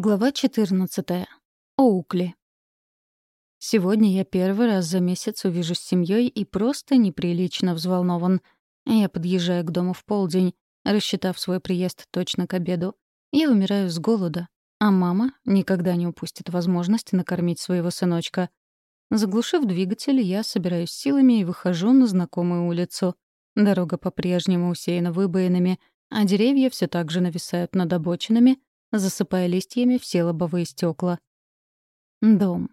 Глава 14. Оукли. Сегодня я первый раз за месяц увижу с семьей и просто неприлично взволнован. Я подъезжаю к дому в полдень, рассчитав свой приезд точно к обеду. Я умираю с голода, а мама никогда не упустит возможность накормить своего сыночка. Заглушив двигатель, я собираюсь силами и выхожу на знакомую улицу. Дорога по-прежнему усеяна выбоинами, а деревья все так же нависают над обочинами — засыпая листьями все лобовые стекла. Дом.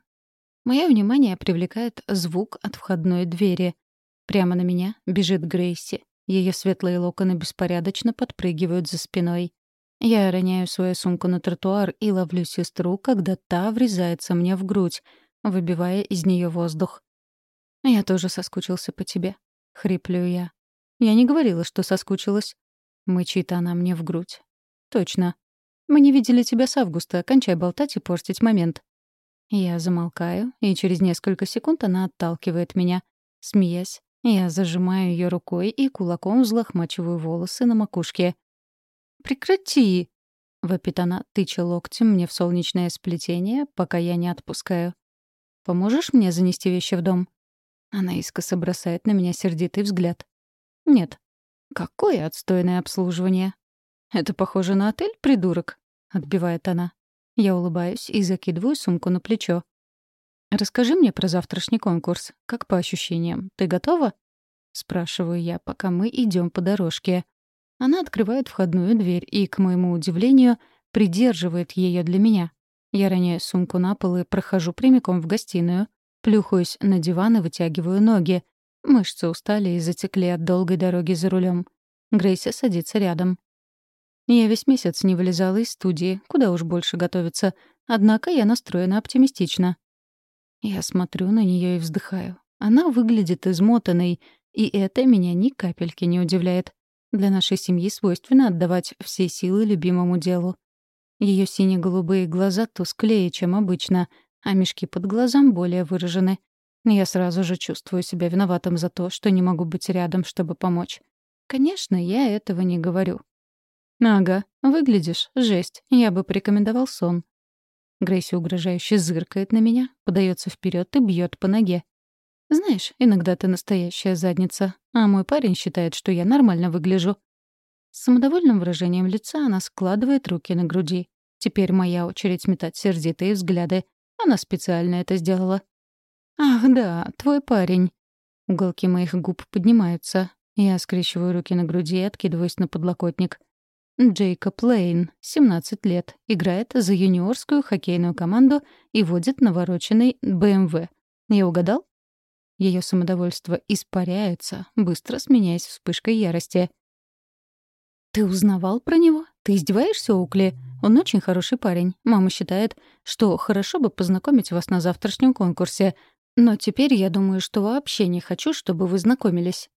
Мое внимание привлекает звук от входной двери. Прямо на меня бежит Грейси. Ее светлые локоны беспорядочно подпрыгивают за спиной. Я роняю свою сумку на тротуар и ловлю сестру, когда та врезается мне в грудь, выбивая из нее воздух. «Я тоже соскучился по тебе», — хриплю я. «Я не говорила, что соскучилась». Мычит она мне в грудь. «Точно. Мы не видели тебя с августа. Кончай болтать и портить момент». Я замолкаю, и через несколько секунд она отталкивает меня. Смеясь, я зажимаю ее рукой и кулаком взлохмачиваю волосы на макушке. «Прекрати!» — вопит она, тыча локтем мне в солнечное сплетение, пока я не отпускаю. «Поможешь мне занести вещи в дом?» Она искоса бросает на меня сердитый взгляд. «Нет». «Какое отстойное обслуживание!» «Это похоже на отель, придурок?» — отбивает она. Я улыбаюсь и закидываю сумку на плечо. «Расскажи мне про завтрашний конкурс. Как по ощущениям? Ты готова?» — спрашиваю я, пока мы идем по дорожке. Она открывает входную дверь и, к моему удивлению, придерживает ее для меня. Я роняю сумку на пол и прохожу прямиком в гостиную, плюхаюсь на диван и вытягиваю ноги. Мышцы устали и затекли от долгой дороги за рулем. Грейси садится рядом. Я весь месяц не вылезала из студии, куда уж больше готовиться. Однако я настроена оптимистично. Я смотрю на нее и вздыхаю. Она выглядит измотанной, и это меня ни капельки не удивляет. Для нашей семьи свойственно отдавать все силы любимому делу. Ее сине-голубые глаза тусклее, чем обычно, а мешки под глазом более выражены. Я сразу же чувствую себя виноватым за то, что не могу быть рядом, чтобы помочь. Конечно, я этого не говорю. «Ага, выглядишь. Жесть. Я бы порекомендовал сон». Грейси угрожающе зыркает на меня, подается вперед и бьет по ноге. «Знаешь, иногда ты настоящая задница, а мой парень считает, что я нормально выгляжу». С самодовольным выражением лица она складывает руки на груди. Теперь моя очередь метать сердитые взгляды. Она специально это сделала. «Ах да, твой парень». Уголки моих губ поднимаются. Я скрещиваю руки на груди и откидываюсь на подлокотник. Джейкоб Лейн, 17 лет, играет за юниорскую хоккейную команду и водит навороченный БМВ. Я угадал? Ее самодовольство испаряется, быстро сменяясь вспышкой ярости. «Ты узнавал про него? Ты издеваешься, Оукли? Он очень хороший парень. Мама считает, что хорошо бы познакомить вас на завтрашнем конкурсе. Но теперь я думаю, что вообще не хочу, чтобы вы знакомились.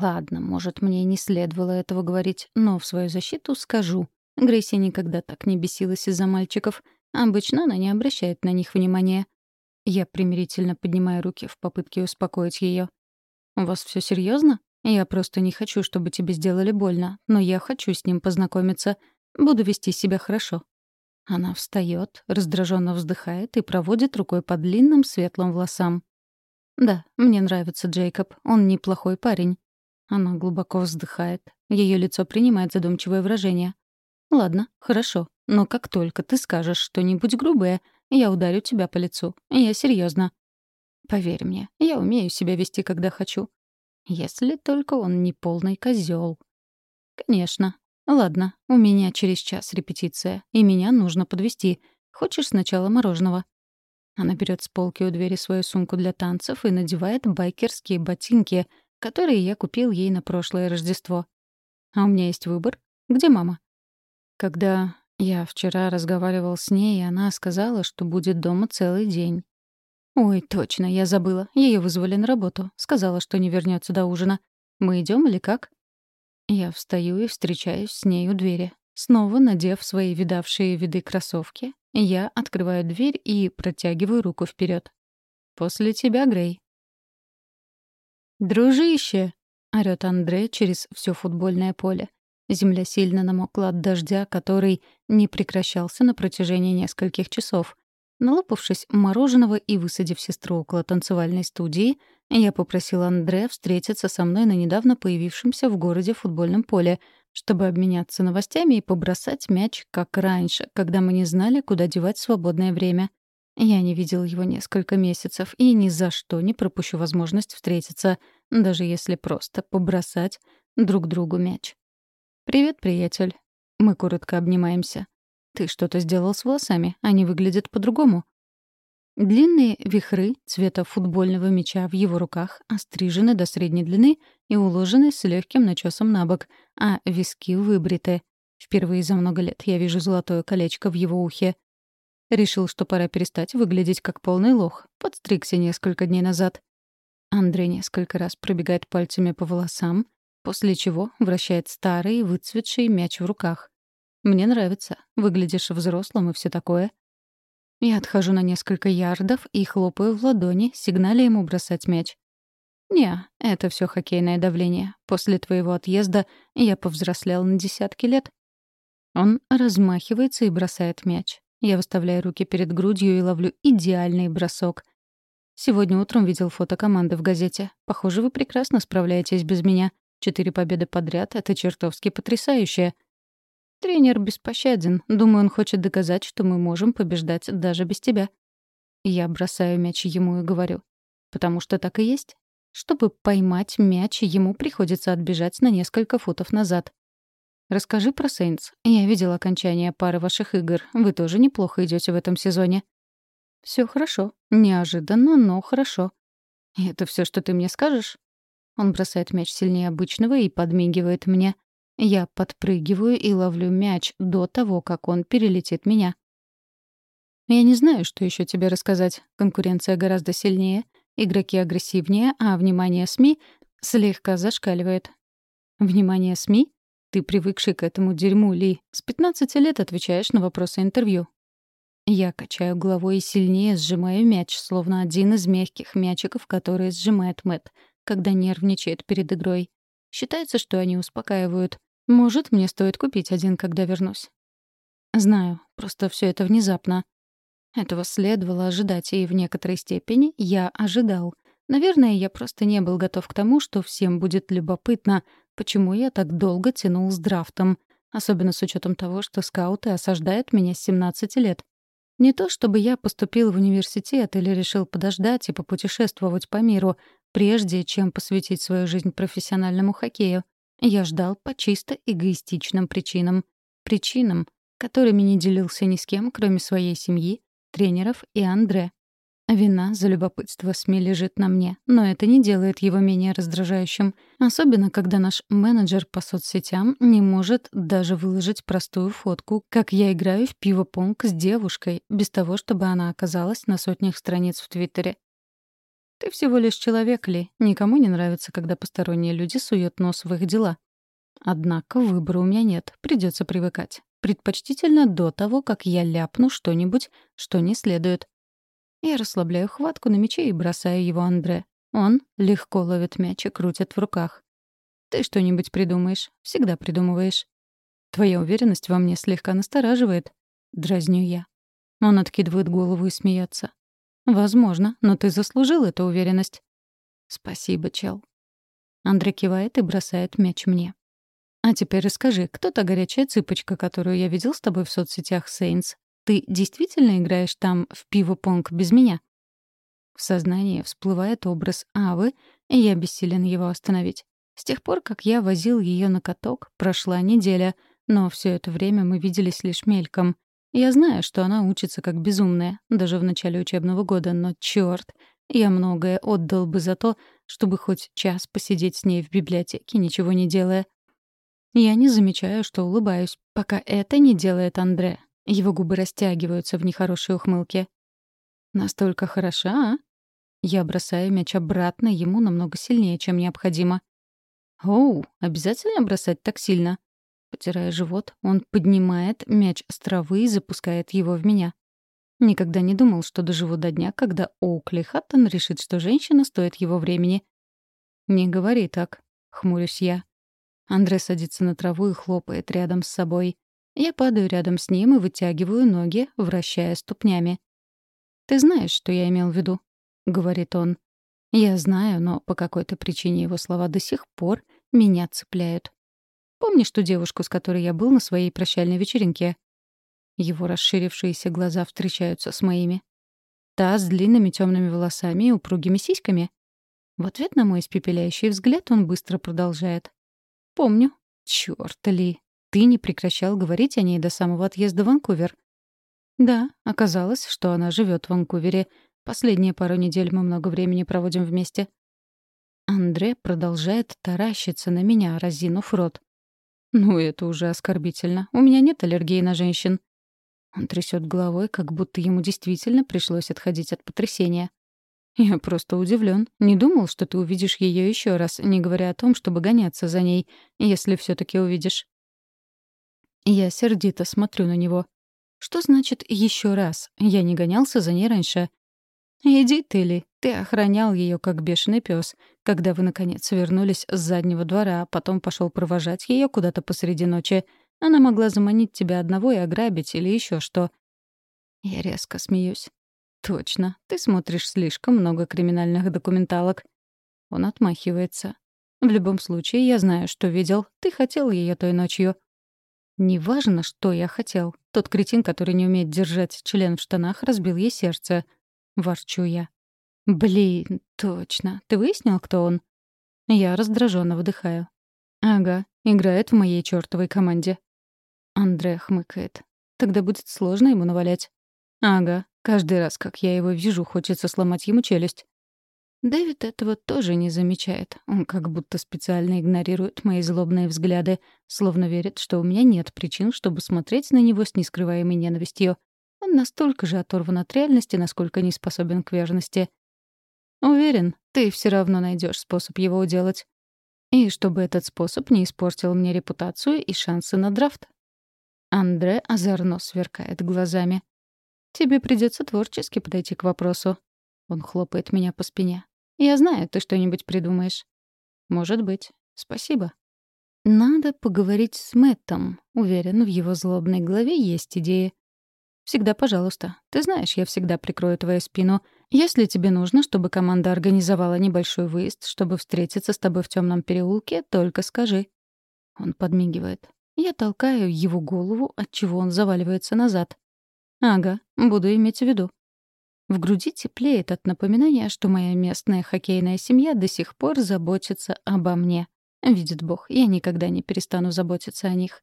Ладно, может, мне не следовало этого говорить, но в свою защиту скажу. Грейси никогда так не бесилась из-за мальчиков. Обычно она не обращает на них внимания. Я примирительно поднимаю руки в попытке успокоить ее. «У вас все серьезно? Я просто не хочу, чтобы тебе сделали больно, но я хочу с ним познакомиться. Буду вести себя хорошо». Она встает, раздраженно вздыхает и проводит рукой по длинным светлым волосам. «Да, мне нравится Джейкоб. Он неплохой парень. Она глубоко вздыхает. Ее лицо принимает задумчивое выражение. «Ладно, хорошо. Но как только ты скажешь что-нибудь грубое, я ударю тебя по лицу. Я серьезно. Поверь мне, я умею себя вести, когда хочу. Если только он не полный козел. Конечно. Ладно, у меня через час репетиция, и меня нужно подвести. Хочешь сначала мороженого? Она берет с полки у двери свою сумку для танцев и надевает байкерские ботинки — которые я купил ей на прошлое Рождество. А у меня есть выбор. Где мама? Когда я вчера разговаривал с ней, она сказала, что будет дома целый день. Ой, точно, я забыла. Ее вызвали на работу. Сказала, что не вернется до ужина. Мы идем или как? Я встаю и встречаюсь с ней у двери. Снова надев свои видавшие виды кроссовки, я открываю дверь и протягиваю руку вперед. «После тебя, Грей», «Дружище!» — орёт Андре через все футбольное поле. Земля сильно намокла от дождя, который не прекращался на протяжении нескольких часов. Налопавшись мороженого и высадив сестру около танцевальной студии, я попросила Андре встретиться со мной на недавно появившемся в городе футбольном поле, чтобы обменяться новостями и побросать мяч, как раньше, когда мы не знали, куда девать свободное время. Я не видел его несколько месяцев и ни за что не пропущу возможность встретиться, даже если просто побросать друг другу мяч. «Привет, приятель». Мы коротко обнимаемся. «Ты что-то сделал с волосами, они выглядят по-другому». Длинные вихры цвета футбольного мяча в его руках острижены до средней длины и уложены с легким начесом на бок, а виски выбриты. Впервые за много лет я вижу золотое колечко в его ухе. Решил, что пора перестать выглядеть как полный лох. Подстригся несколько дней назад. Андрей несколько раз пробегает пальцами по волосам, после чего вращает старый, выцветший мяч в руках. «Мне нравится. Выглядишь взрослым и все такое». Я отхожу на несколько ярдов и хлопаю в ладони, сигналя ему бросать мяч. «Не, это все хоккейное давление. После твоего отъезда я повзрослел на десятки лет». Он размахивается и бросает мяч. Я выставляю руки перед грудью и ловлю идеальный бросок. Сегодня утром видел фото команды в газете. Похоже, вы прекрасно справляетесь без меня. Четыре победы подряд — это чертовски потрясающе. Тренер беспощаден. Думаю, он хочет доказать, что мы можем побеждать даже без тебя. Я бросаю мяч ему и говорю. Потому что так и есть. Чтобы поймать мяч, ему приходится отбежать на несколько футов назад. Расскажи про Сейнтс. Я видел окончание пары ваших игр. Вы тоже неплохо идете в этом сезоне. Все хорошо. Неожиданно, но хорошо. И это все, что ты мне скажешь? Он бросает мяч сильнее обычного и подмигивает мне. Я подпрыгиваю и ловлю мяч до того, как он перелетит меня. Я не знаю, что еще тебе рассказать. Конкуренция гораздо сильнее, игроки агрессивнее, а внимание СМИ слегка зашкаливает. Внимание СМИ? Ты привыкший к этому дерьму, Ли. С 15 лет отвечаешь на вопросы интервью. Я качаю головой и сильнее сжимаю мяч, словно один из мягких мячиков, которые сжимает Мэт, когда нервничает перед игрой. Считается, что они успокаивают. Может, мне стоит купить один, когда вернусь. Знаю, просто все это внезапно. Этого следовало ожидать, и в некоторой степени я ожидал. Наверное, я просто не был готов к тому, что всем будет любопытно, почему я так долго тянул с драфтом, особенно с учетом того, что скауты осаждают меня с 17 лет. Не то чтобы я поступил в университет или решил подождать и попутешествовать по миру, прежде чем посвятить свою жизнь профессиональному хоккею. Я ждал по чисто эгоистичным причинам. Причинам, которыми не делился ни с кем, кроме своей семьи, тренеров и Андре. Вина за любопытство СМИ лежит на мне, но это не делает его менее раздражающим. Особенно, когда наш менеджер по соцсетям не может даже выложить простую фотку, как я играю в пиво-понг с девушкой, без того, чтобы она оказалась на сотнях страниц в Твиттере. Ты всего лишь человек, Ли. Никому не нравится, когда посторонние люди суют нос в их дела. Однако выбора у меня нет, придется привыкать. Предпочтительно до того, как я ляпну что-нибудь, что не следует. Я расслабляю хватку на мяче и бросаю его Андре. Он легко ловит мяч и крутит в руках. «Ты что-нибудь придумаешь. Всегда придумываешь». «Твоя уверенность во мне слегка настораживает», — дразню я. Он откидывает голову и смеется. «Возможно, но ты заслужил эту уверенность». «Спасибо, чел». Андрей кивает и бросает мяч мне. «А теперь расскажи, кто та горячая цыпочка, которую я видел с тобой в соцсетях Сейнс? Ты действительно играешь там в пиво-понг без меня?» В сознании всплывает образ Авы, и я бессилен его остановить. С тех пор, как я возил ее на каток, прошла неделя, но все это время мы виделись лишь мельком. Я знаю, что она учится как безумная, даже в начале учебного года, но черт, я многое отдал бы за то, чтобы хоть час посидеть с ней в библиотеке, ничего не делая. Я не замечаю, что улыбаюсь, пока это не делает Андре. Его губы растягиваются в нехорошей ухмылке. «Настолько хороша, а?» Я бросаю мяч обратно ему намного сильнее, чем необходимо. «Оу, обязательно бросать так сильно?» Потирая живот, он поднимает мяч с травы и запускает его в меня. Никогда не думал, что доживу до дня, когда Оукли Хаттон решит, что женщина стоит его времени. «Не говори так», — хмурюсь я. Андре садится на траву и хлопает рядом с собой. Я падаю рядом с ним и вытягиваю ноги, вращая ступнями. «Ты знаешь, что я имел в виду?» — говорит он. Я знаю, но по какой-то причине его слова до сих пор меня цепляют. Помнишь ту девушку, с которой я был на своей прощальной вечеринке? Его расширившиеся глаза встречаются с моими. Та с длинными темными волосами и упругими сиськами. В ответ на мой испепеляющий взгляд он быстро продолжает. «Помню. Чёрт ли. Ты не прекращал говорить о ней до самого отъезда в Ванкувер. Да, оказалось, что она живет в Ванкувере. Последние пару недель мы много времени проводим вместе. Андре продолжает таращиться на меня, разинув рот. «Ну, это уже оскорбительно. У меня нет аллергии на женщин». Он трясет головой, как будто ему действительно пришлось отходить от потрясения. «Я просто удивлен. Не думал, что ты увидишь ее еще раз, не говоря о том, чтобы гоняться за ней, если все таки увидишь». Я сердито смотрю на него. Что значит еще раз? Я не гонялся за ней раньше. Иди ты ли, ты охранял ее как бешеный пес, когда вы наконец вернулись с заднего двора, а потом пошел провожать ее куда-то посреди ночи. Она могла заманить тебя одного и ограбить или еще что. Я резко смеюсь. Точно, ты смотришь слишком много криминальных документалок. Он отмахивается. В любом случае, я знаю, что видел. Ты хотел ее той ночью. Неважно, что я хотел. Тот кретин, который не умеет держать член в штанах, разбил ей сердце. Ворчу я. Блин, точно. Ты выяснил, кто он? Я раздраженно вдыхаю. Ага, играет в моей чертовой команде. Андре хмыкает. Тогда будет сложно ему навалять. Ага, каждый раз, как я его вижу, хочется сломать ему челюсть. Дэвид этого тоже не замечает. Он как будто специально игнорирует мои злобные взгляды, словно верит, что у меня нет причин, чтобы смотреть на него с нескрываемой ненавистью. Он настолько же оторван от реальности, насколько не способен к верности. Уверен, ты все равно найдешь способ его уделать. И чтобы этот способ не испортил мне репутацию и шансы на драфт. Андре озорно сверкает глазами. «Тебе придется творчески подойти к вопросу». Он хлопает меня по спине. Я знаю, ты что-нибудь придумаешь. Может быть. Спасибо. Надо поговорить с Мэттом. Уверен, в его злобной голове есть идеи. Всегда пожалуйста. Ты знаешь, я всегда прикрою твою спину. Если тебе нужно, чтобы команда организовала небольшой выезд, чтобы встретиться с тобой в темном переулке, только скажи. Он подмигивает. Я толкаю его голову, от чего он заваливается назад. Ага, буду иметь в виду. В груди теплеет от напоминания, что моя местная хоккейная семья до сих пор заботится обо мне. Видит Бог, я никогда не перестану заботиться о них.